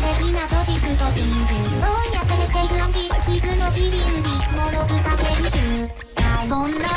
的な虚実と真珠そうやってしていく暗示傷の切り売りもろくさ研修そんな